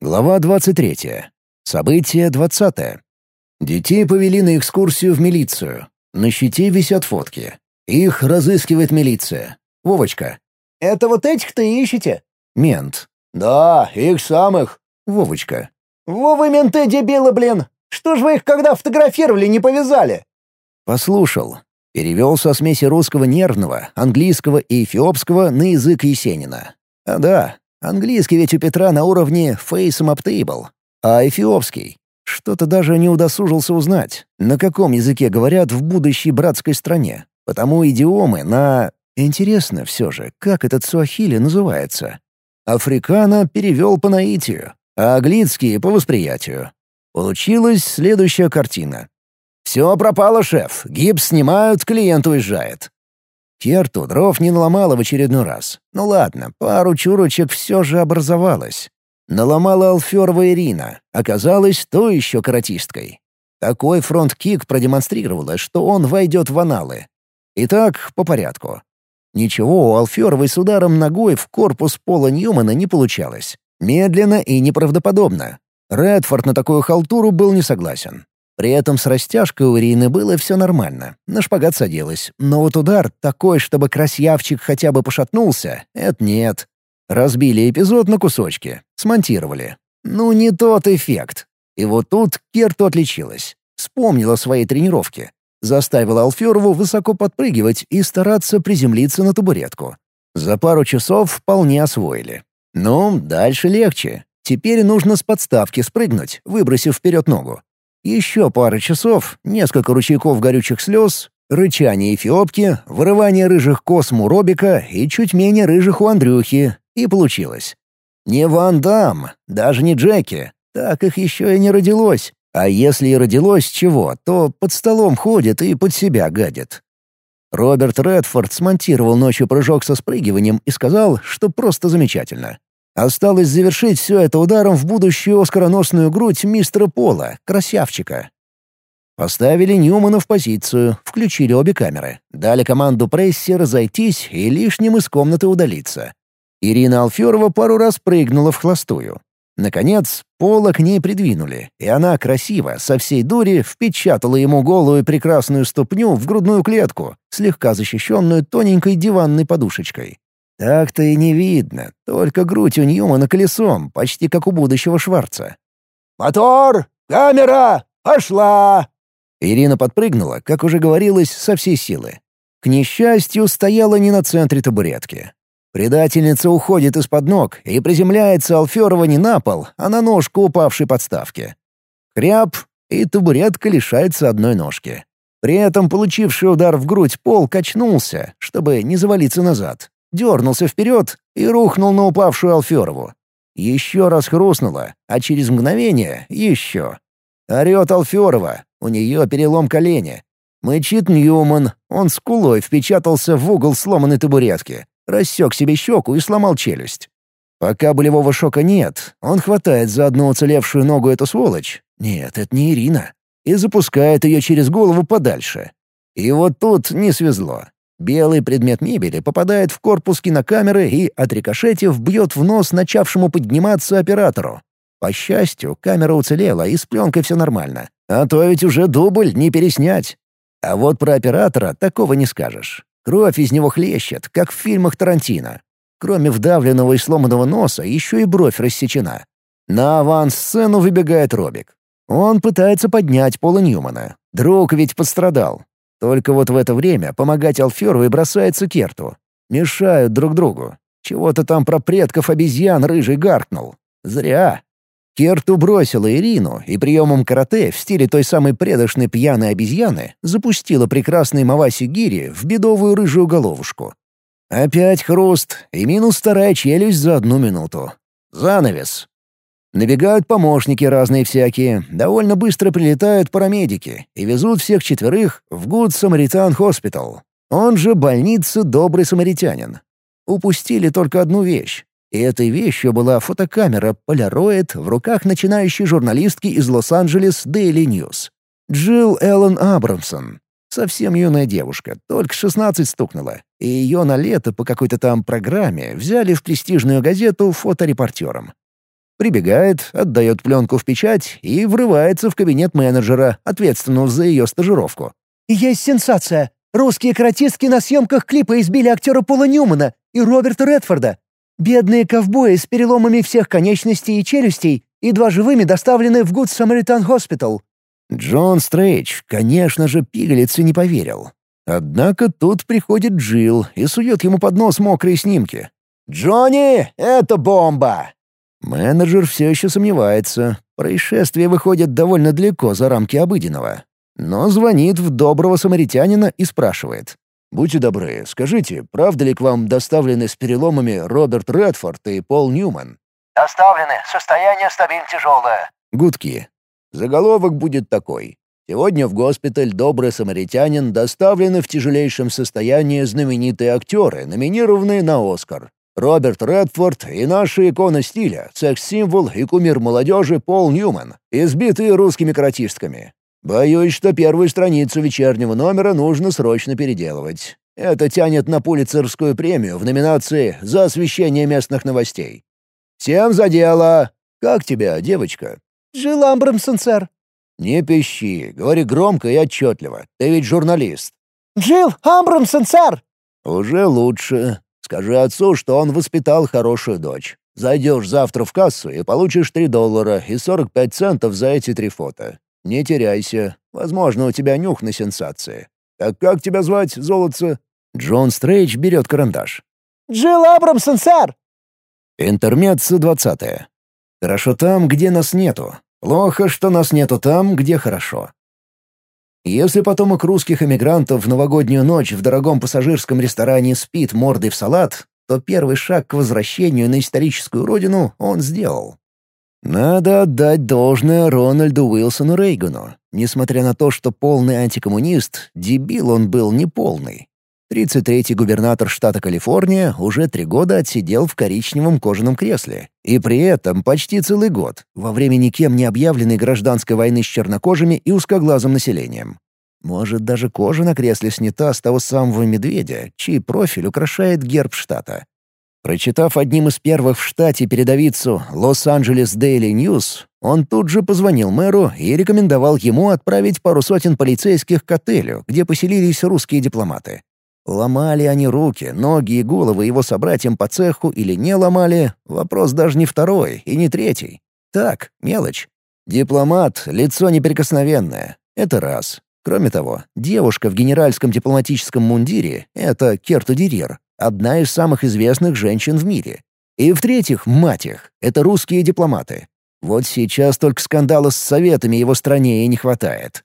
Глава 23. Событие 20. Детей повели на экскурсию в милицию. На щите висят фотки. Их разыскивает милиция. Вовочка. «Это вот этих-то ищете?» Мент. «Да, их самых». Вовочка. «Во вы менты, дебилы, блин! Что ж вы их когда фотографировали, не повязали?» Послушал. Перевел со смеси русского нервного, английского и эфиопского на язык Есенина. А да, английский ведь у Петра на уровне «face up table», а эфиопский что-то даже не удосужился узнать, на каком языке говорят в будущей братской стране. Потому идиомы на... Интересно все же, как этот суахили называется. Африкана перевел по наитию, а аглицкий — по восприятию. Получилась следующая картина. «Все пропало, шеф. Гипс снимают, клиент уезжает». Керту дров не наломала в очередной раз. Ну ладно, пару чурочек все же образовалось. Наломала Алферова Ирина, оказалась то еще каратисткой. Такой фронт-кик продемонстрировала, что он войдет в аналы. Итак, по порядку. Ничего у Алферовой с ударом ногой в корпус Пола Ньюмана не получалось. Медленно и неправдоподобно. Редфорд на такую халтуру был не согласен. При этом с растяжкой у Ирины было все нормально, на шпагат садилась. Но вот удар такой, чтобы красьявчик хотя бы пошатнулся, это нет. Разбили эпизод на кусочки, смонтировали. Ну, не тот эффект. И вот тут Керту отличилась. Вспомнила свои тренировки. Заставила Алферову высоко подпрыгивать и стараться приземлиться на табуретку. За пару часов вполне освоили. Ну, дальше легче. Теперь нужно с подставки спрыгнуть, выбросив вперед ногу. Еще пара часов, несколько ручейков горючих слез, рычание эфиопки, вырывание рыжих кос Муробика и чуть менее рыжих у Андрюхи, и получилось. Не Ван Дам, даже не Джеки. Так их еще и не родилось. А если и родилось чего, то под столом ходит и под себя гадит. Роберт Редфорд смонтировал ночью прыжок со спрыгиванием и сказал, что просто замечательно. Осталось завершить все это ударом в будущую оскароносную грудь мистера Пола, красавчика. Поставили Ньюмана в позицию, включили обе камеры, дали команду прессе разойтись и лишним из комнаты удалиться. Ирина Алферова пару раз прыгнула в хлостую. Наконец, пола к ней придвинули, и она красиво, со всей дури, впечатала ему голую прекрасную ступню в грудную клетку, слегка защищенную тоненькой диванной подушечкой. Так-то и не видно, только грудь у Ньюмана колесом, почти как у будущего Шварца. «Мотор! Камера! Пошла!» Ирина подпрыгнула, как уже говорилось, со всей силы. К несчастью, стояла не на центре табуретки. Предательница уходит из-под ног и приземляется Алферова не на пол, а на ножку упавшей подставки. Хряб, и табуретка лишается одной ножки. При этом получивший удар в грудь пол качнулся, чтобы не завалиться назад, дернулся вперед и рухнул на упавшую Алферову. Еще раз хрустнуло, а через мгновение — еще. Орет Алферова, у нее перелом колени. Мычит Ньюман, он скулой впечатался в угол сломанной табуретки, рассек себе щеку и сломал челюсть. Пока болевого шока нет, он хватает за одну уцелевшую ногу эту сволочь. Нет, это не Ирина. И запускает ее через голову подальше. И вот тут не свезло. Белый предмет мебели попадает в корпус кинокамеры и, отрикошетив, бьет в нос начавшему подниматься оператору. По счастью, камера уцелела, и с пленкой все нормально. А то ведь уже дубль не переснять. А вот про оператора такого не скажешь. Кровь из него хлещет, как в фильмах Тарантино. Кроме вдавленного и сломанного носа, еще и бровь рассечена. На аванс-сцену выбегает Робик. Он пытается поднять Пола Ньюмана. Друг ведь пострадал. Только вот в это время помогать Алферу и бросается Керту. Мешают друг другу. Чего-то там про предков обезьян рыжий гаркнул. Зря. Керту бросила Ирину и приемом карате в стиле той самой предошной пьяной обезьяны запустила прекрасный Маваси Гири в бедовую рыжую головушку. Опять хруст и минус вторая челюсть за одну минуту. Занавес. Набегают помощники разные всякие, довольно быстро прилетают парамедики и везут всех четверых в Good Samaritan Hospital. Он же больница «Добрый самаритянин». Упустили только одну вещь и этой вещью была фотокамера Polaroid в руках начинающей журналистки из Лос-Анджелес Daily News. Джилл Эллен Абрамсон. Совсем юная девушка, только 16 стукнула, и ее на лето по какой-то там программе взяли в престижную газету фоторепортером. Прибегает, отдает пленку в печать и врывается в кабинет менеджера, ответственного за ее стажировку. «Есть сенсация. Русские каратистки на съемках клипа избили актера Пола Ньюмана и Роберта Редфорда. Бедные ковбои с переломами всех конечностей и челюстей едва живыми доставлены в Good Samaritan Hospital». Джон Стрейдж, конечно же, пигалице не поверил. Однако тут приходит Джилл и сует ему под нос мокрые снимки. «Джонни, это бомба!» Менеджер все еще сомневается. Происшествие выходит довольно далеко за рамки обыденного. Но звонит в доброго самаритянина и спрашивает. «Будьте добры, скажите, правда ли к вам доставлены с переломами Роберт Редфорд и Пол Ньюман?» «Доставлены. Состояние стабильно тяжелое». Гудки. Заголовок будет такой. Сегодня в госпиталь «Добрый самаритянин» доставлены в тяжелейшем состоянии знаменитые актеры, номинированные на «Оскар». Роберт Редфорд и наша икона стиля, секс-символ и кумир молодежи Пол Ньюман, избитые русскими каратистками. Боюсь, что первую страницу вечернего номера нужно срочно переделывать. Это тянет на Пулицерскую премию в номинации «За освещение местных новостей». Всем за дело! Как тебя, девочка?» «Джилл Амбрамсон, сэр». «Не пищи, говори громко и отчетливо. Ты ведь журналист». «Джилл Амбрамсон, сэр!» «Уже лучше. Скажи отцу, что он воспитал хорошую дочь. Зайдешь завтра в кассу и получишь 3 доллара и 45 центов за эти три фото. Не теряйся. Возможно, у тебя нюх на сенсации. Так как тебя звать, золотце?» Джон Стрейдж берет карандаш. «Джилл Абрамсон, сэр!» Интермеца двадцатая. Хорошо там, где нас нету. Плохо, что нас нету там, где хорошо. Если потомок русских эмигрантов в новогоднюю ночь в дорогом пассажирском ресторане спит мордой в салат, то первый шаг к возвращению на историческую родину он сделал. Надо отдать должное Рональду Уилсону Рейгану. Несмотря на то, что полный антикоммунист, дебил он был неполный. 33-й губернатор штата Калифорния уже три года отсидел в коричневом кожаном кресле. И при этом почти целый год, во время никем не объявленной гражданской войны с чернокожими и узкоглазым населением. Может, даже кожа на кресле снята с того самого медведя, чей профиль украшает герб штата. Прочитав одним из первых в штате передовицу «Лос-Анджелес Дейли Ньюс», он тут же позвонил мэру и рекомендовал ему отправить пару сотен полицейских к отелю, где поселились русские дипломаты. Ломали они руки, ноги и головы его собратьям по цеху или не ломали — вопрос даже не второй и не третий. Так, мелочь. Дипломат — лицо неприкосновенное. Это раз. Кроме того, девушка в генеральском дипломатическом мундире — это Керту Дирир, одна из самых известных женщин в мире. И в-третьих, мать их, это русские дипломаты. Вот сейчас только скандала с советами его стране и не хватает.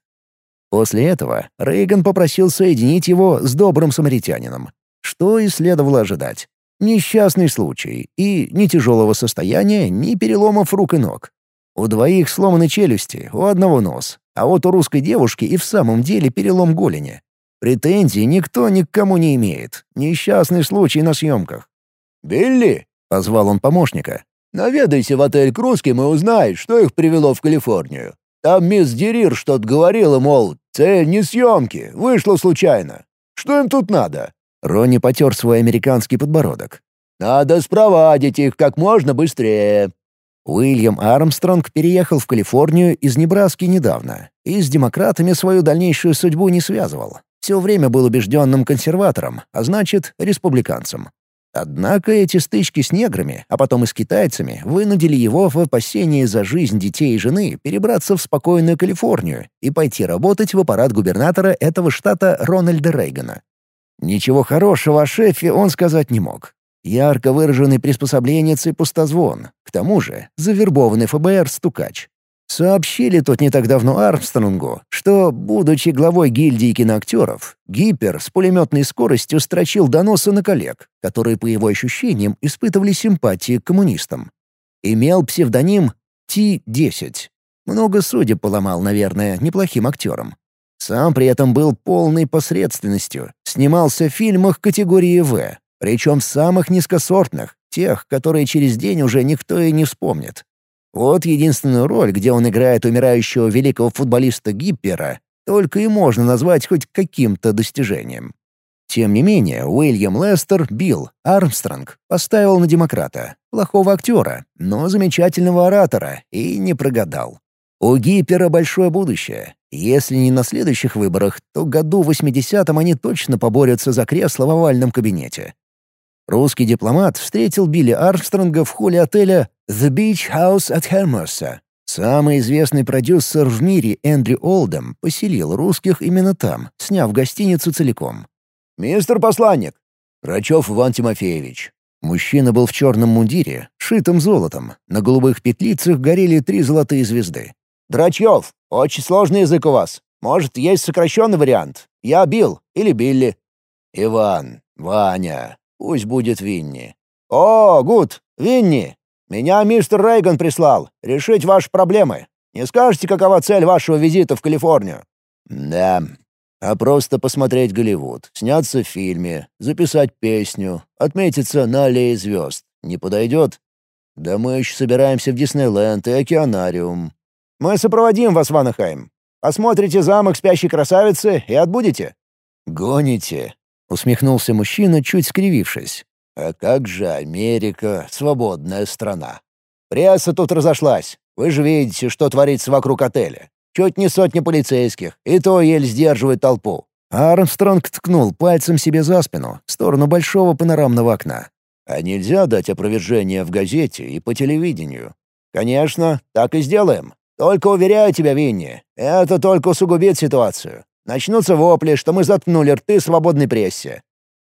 После этого Рейган попросил соединить его с добрым самаритянином, что и следовало ожидать. Несчастный случай и ни тяжелого состояния, ни переломов рук и ног. У двоих сломаны челюсти, у одного нос, а вот у русской девушки и в самом деле перелом голени. Претензий никто ни к кому не имеет. Несчастный случай на съемках. «Билли!» — позвал он помощника. «Наведайся в отель к русским и узнай, что их привело в Калифорнию. Там мисс Дерир что-то говорила, мол, цель не съемки, вышло случайно. Что им тут надо?» Ронни потер свой американский подбородок. «Надо спровадить их как можно быстрее». Уильям Армстронг переехал в Калифорнию из Небраски недавно и с демократами свою дальнейшую судьбу не связывал все время был убежденным консерватором, а значит, республиканцем. Однако эти стычки с неграми, а потом и с китайцами, вынудили его в опасении за жизнь детей и жены перебраться в спокойную Калифорнию и пойти работать в аппарат губернатора этого штата Рональда Рейгана. Ничего хорошего о шефе он сказать не мог. Ярко выраженный приспособленец и пустозвон. К тому же завербованный ФБР стукач. Сообщили тут не так давно Армстронгу, что, будучи главой гильдии киноактеров, Гипер с пулеметной скоростью строчил доносы на коллег, которые, по его ощущениям, испытывали симпатии к коммунистам. Имел псевдоним Ти-10. Много судеб поломал, наверное, неплохим актером. Сам при этом был полной посредственностью, снимался в фильмах категории «В», причем самых низкосортных, тех, которые через день уже никто и не вспомнит. Вот единственную роль, где он играет умирающего великого футболиста Гиппера, только и можно назвать хоть каким-то достижением. Тем не менее, Уильям Лестер Билл Армстронг поставил на демократа, плохого актера, но замечательного оратора, и не прогадал. У Гипера большое будущее. Если не на следующих выборах, то году в 80-м они точно поборются за кресло в овальном кабинете. Русский дипломат встретил Билли Армстронга в холле отеля «The Beach House at Hermosa». Самый известный продюсер в мире Эндрю Олдем поселил русских именно там, сняв гостиницу целиком. «Мистер посланник!» Рачев Иван Тимофеевич. Мужчина был в черном мундире, шитом золотом. На голубых петлицах горели три золотые звезды. «Драчев, очень сложный язык у вас. Может, есть сокращенный вариант? Я Билл или Билли?» «Иван, Ваня, пусть будет Винни». «О, гуд, Винни! Меня мистер Рейган прислал. Решить ваши проблемы. Не скажете, какова цель вашего визита в Калифорнию?» «Да, а просто посмотреть Голливуд, сняться в фильме, записать песню, отметиться на аллее звезд. Не подойдет? Да мы еще собираемся в Диснейленд и Океанариум. Мы сопроводим вас в Анахайм. Посмотрите замок спящей красавицы и отбудете». «Гоните», — усмехнулся мужчина, чуть скривившись. «А как же Америка, свободная страна?» «Пресса тут разошлась. Вы же видите, что творится вокруг отеля. Чуть не сотни полицейских, и то еле сдерживает толпу». Армстронг ткнул пальцем себе за спину, в сторону большого панорамного окна. «А нельзя дать опровержение в газете и по телевидению?» «Конечно, так и сделаем. Только уверяю тебя, Винни, это только усугубит ситуацию. Начнутся вопли, что мы заткнули рты свободной прессе.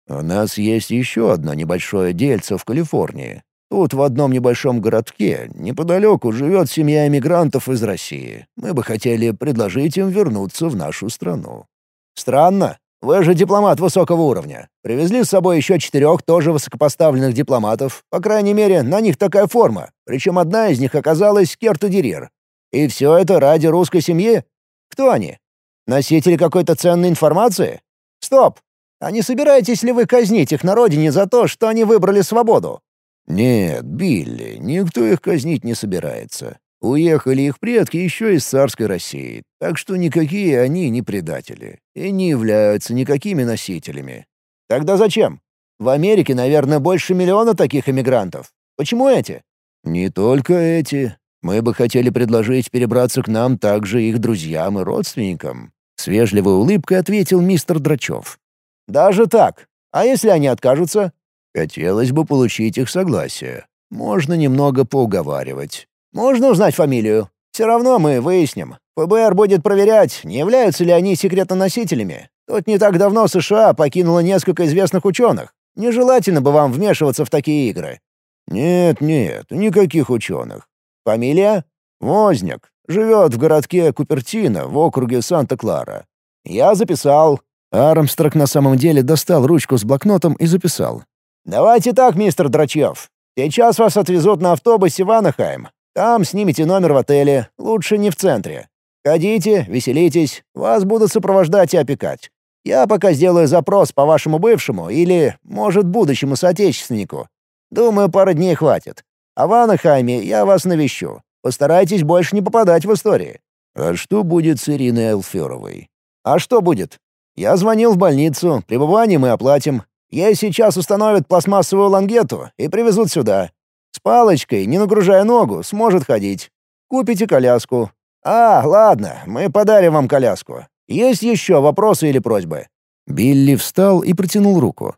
У нас есть еще одно небольшое дельце в Калифорнии. Тут в одном небольшом городке неподалеку живет семья эмигрантов из России. Мы бы хотели предложить им вернуться в нашу страну». «Странно. Вы же дипломат высокого уровня. Привезли с собой еще четырех тоже высокопоставленных дипломатов. По крайней мере, на них такая форма. Причем одна из них оказалась Керту-Дирир. И все это ради русской семьи? Кто они? Носители какой-то ценной информации? Стоп! А не собираетесь ли вы казнить их на родине за то, что они выбрали свободу?» «Нет, Билли, никто их казнить не собирается. Уехали их предки еще из царской России, так что никакие они не предатели и не являются никакими носителями». «Тогда зачем? В Америке, наверное, больше миллиона таких эмигрантов. Почему эти?» «Не только эти. Мы бы хотели предложить перебраться к нам также их друзьям и родственникам», — с вежливой улыбкой ответил мистер Драчев. «Даже так? А если они откажутся?» «Хотелось бы получить их согласие. Можно немного поуговаривать». «Можно узнать фамилию? Все равно мы выясним. ФБР будет проверять, не являются ли они секретоносителями. Тут не так давно США покинуло несколько известных ученых. Нежелательно бы вам вмешиваться в такие игры». «Нет, нет, никаких ученых. Фамилия? Возняк. Живет в городке Купертино в округе Санта-Клара. Я записал. Армстрок на самом деле достал ручку с блокнотом и записал. «Давайте так, мистер Драчев. Сейчас вас отвезут на автобусе в Анахайм. Там снимите номер в отеле, лучше не в центре. Ходите, веселитесь, вас будут сопровождать и опекать. Я пока сделаю запрос по вашему бывшему или, может, будущему соотечественнику. Думаю, пары дней хватит. А в Анахайме я вас навещу. Постарайтесь больше не попадать в истории». «А что будет с Ириной Алферовой?» «А что будет? Я звонил в больницу, пребывание мы оплатим. Ей сейчас установят пластмассовую лангету и привезут сюда. С палочкой, не нагружая ногу, сможет ходить. Купите коляску. А, ладно, мы подарим вам коляску. Есть еще вопросы или просьбы?» Билли встал и протянул руку.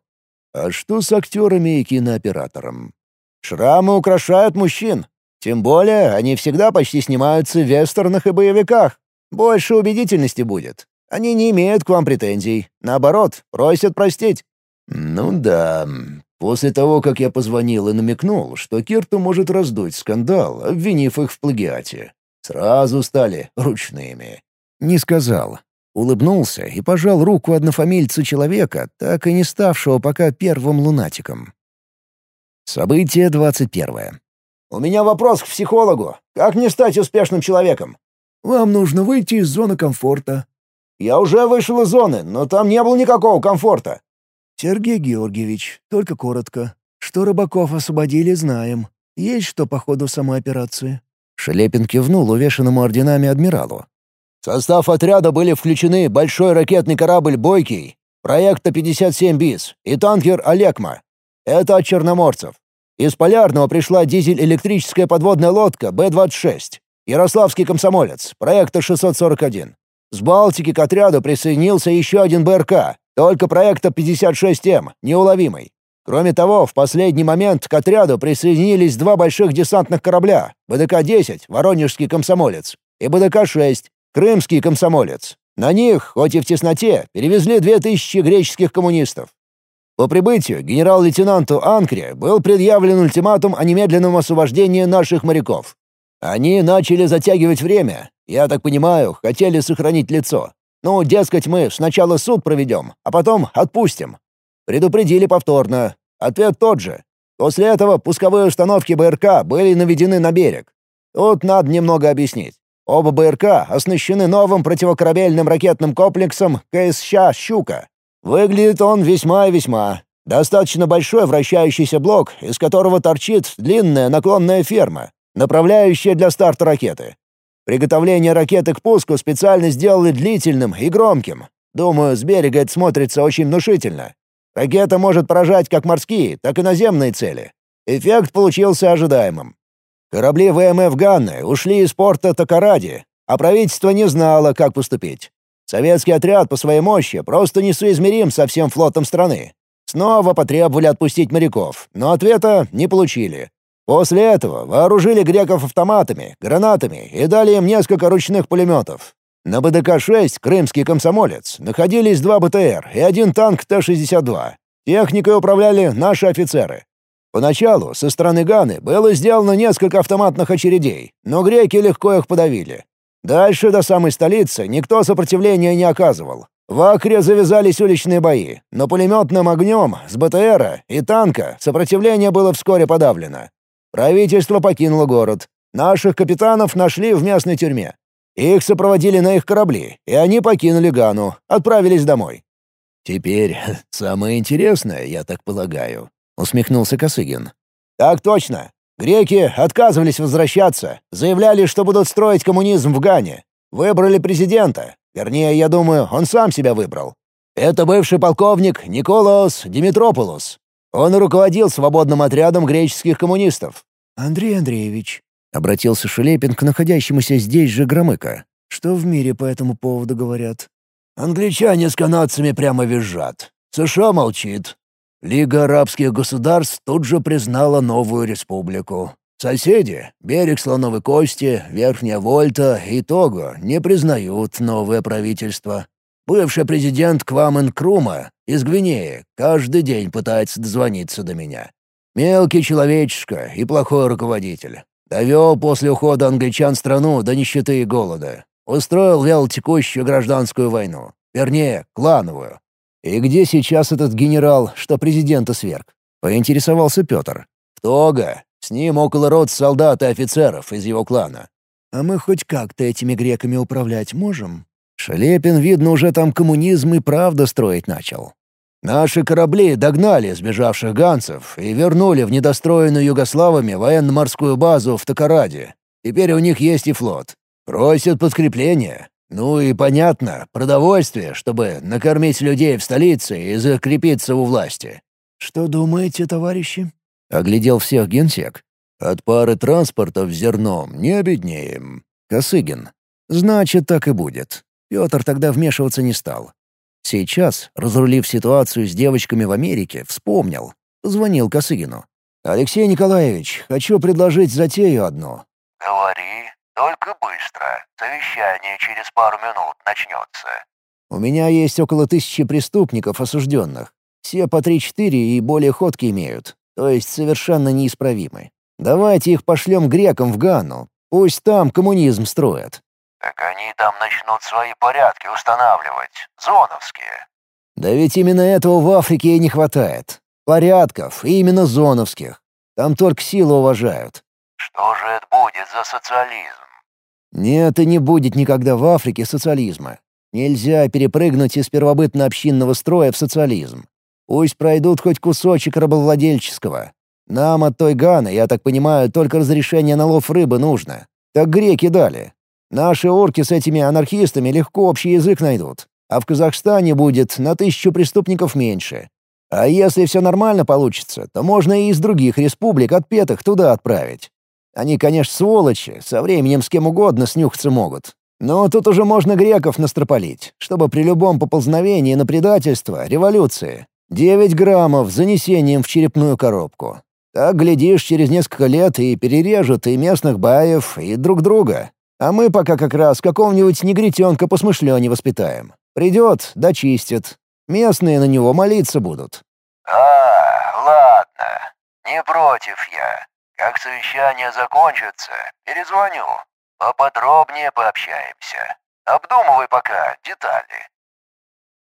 «А что с актерами и кинооператором?» Шрамы украшают мужчин. Тем более, они всегда почти снимаются в вестернах и боевиках. Больше убедительности будет. Они не имеют к вам претензий. Наоборот, просят простить». «Ну да. После того, как я позвонил и намекнул, что Кирту может раздуть скандал, обвинив их в плагиате, сразу стали ручными». Не сказал. Улыбнулся и пожал руку однофамильцу человека, так и не ставшего пока первым лунатиком. Событие двадцать первое. «У меня вопрос к психологу. Как мне стать успешным человеком?» «Вам нужно выйти из зоны комфорта». «Я уже вышел из зоны, но там не было никакого комфорта». «Сергей Георгиевич, только коротко. Что рыбаков освободили, знаем. Есть что по ходу самой операции?» Шелепин кивнул увешанному орденами адмиралу. В состав отряда были включены большой ракетный корабль «Бойкий», проекта 57 БИС и танкер «Олекма». Это от черноморцев. Из Полярного пришла дизель-электрическая подводная лодка Б-26. Ярославский комсомолец, проекта 641. С Балтики к отряду присоединился еще один БРК, только проекта 56М, неуловимый. Кроме того, в последний момент к отряду присоединились два больших десантных корабля — БДК-10, Воронежский комсомолец, и БДК-6, Крымский комсомолец. На них, хоть и в тесноте, перевезли 2000 греческих коммунистов. По прибытию генерал-лейтенанту Анкре был предъявлен ультиматум о немедленном освобождении наших моряков. Они начали затягивать время. Я так понимаю, хотели сохранить лицо. Ну, дескать, мы сначала суд проведем, а потом отпустим. Предупредили повторно. Ответ тот же. После этого пусковые установки БРК были наведены на берег. Тут надо немного объяснить. Оба БРК оснащены новым противокорабельным ракетным комплексом КСЩ «Щука». Выглядит он весьма и весьма. Достаточно большой вращающийся блок, из которого торчит длинная наклонная ферма, направляющая для старта ракеты. Приготовление ракеты к пуску специально сделали длительным и громким. Думаю, с берега это смотрится очень внушительно. Ракета может поражать как морские, так и наземные цели. Эффект получился ожидаемым. Корабли ВМФ «Ганны» ушли из порта Токаради, а правительство не знало, как поступить. Советский отряд по своей мощи просто несоизмерим со всем флотом страны. Снова потребовали отпустить моряков, но ответа не получили. После этого вооружили греков автоматами, гранатами и дали им несколько ручных пулеметов. На БДК-6 «Крымский комсомолец» находились два БТР и один танк Т-62. Техникой управляли наши офицеры. Поначалу со стороны Ганы было сделано несколько автоматных очередей, но греки легко их подавили. Дальше до самой столицы никто сопротивления не оказывал. В Акре завязались уличные бои, но пулеметным огнем с БТРа и танка сопротивление было вскоре подавлено. Правительство покинуло город. Наших капитанов нашли в местной тюрьме. Их сопроводили на их корабли, и они покинули Гану, отправились домой. «Теперь самое интересное, я так полагаю», — усмехнулся Косыгин. «Так точно. Греки отказывались возвращаться, заявляли, что будут строить коммунизм в Гане. Выбрали президента. Вернее, я думаю, он сам себя выбрал. Это бывший полковник Николаос Димитрополос. Он руководил свободным отрядом греческих коммунистов. «Андрей Андреевич, — обратился Шелепин к находящемуся здесь же Громыко. «Что в мире по этому поводу говорят?» «Англичане с канадцами прямо визжат. США молчит. Лига арабских государств тут же признала новую республику. Соседи — берег Слоновой Кости, Верхняя Вольта и Того — не признают новое правительство. Бывший президент Квамен Крума из Гвинеи каждый день пытается дозвониться до меня. Мелкий человечишка и плохой руководитель. Довел после ухода англичан страну до нищеты и голода. Устроил вялотекущую гражданскую войну. Вернее, клановую. «И где сейчас этот генерал, что президента сверг?» — поинтересовался Петр. «В Того. С ним около рот солдат и офицеров из его клана». «А мы хоть как-то этими греками управлять можем?» Шелепин, видно, уже там коммунизм и правда строить начал. Наши корабли догнали сбежавших ганцев и вернули в недостроенную югославами военно-морскую базу в Токараде. Теперь у них есть и флот. Просят подкрепления. Ну и понятно, продовольствие, чтобы накормить людей в столице и закрепиться у власти. «Что думаете, товарищи?» — оглядел всех генсек. «От пары транспортов зерном не обеднеем». Косыгин. «Значит, так и будет». Петр тогда вмешиваться не стал. Сейчас, разрулив ситуацию с девочками в Америке, вспомнил. Позвонил Косыгину. «Алексей Николаевич, хочу предложить затею одну». «Говори, только быстро. Совещание через пару минут начнется». «У меня есть около тысячи преступников осужденных. Все по три-четыре и более ходки имеют, то есть совершенно неисправимы. Давайте их пошлем грекам в Ганну. Пусть там коммунизм строят. Так они там начнут свои порядки устанавливать, зоновские. Да ведь именно этого в Африке и не хватает. Порядков, и именно зоновских. Там только силу уважают. Что же это будет за социализм? Нет и не будет никогда в Африке социализма. Нельзя перепрыгнуть из первобытно-общинного строя в социализм. Пусть пройдут хоть кусочек рабовладельческого. Нам от той Ганы, я так понимаю, только разрешение на лов рыбы нужно. Так греки дали. Наши орки с этими анархистами легко общий язык найдут. а в Казахстане будет на тысячу преступников меньше. А если все нормально получится, то можно и из других республик отпетых туда отправить. Они, конечно, сволочи, со временем с кем угодно снюхаться могут. Но тут уже можно греков настропалить, чтобы при любом поползновении на предательство, революции, 9 граммов занесением в черепную коробку. Так, глядишь, через несколько лет и перережут и местных баев, и друг друга. А мы пока как раз какого-нибудь негритенка посмышленнее воспитаем. Придет, дочистит. Местные на него молиться будут. «А, ладно. Не против я. Как совещание закончится, перезвоню. Поподробнее пообщаемся. Обдумывай пока детали».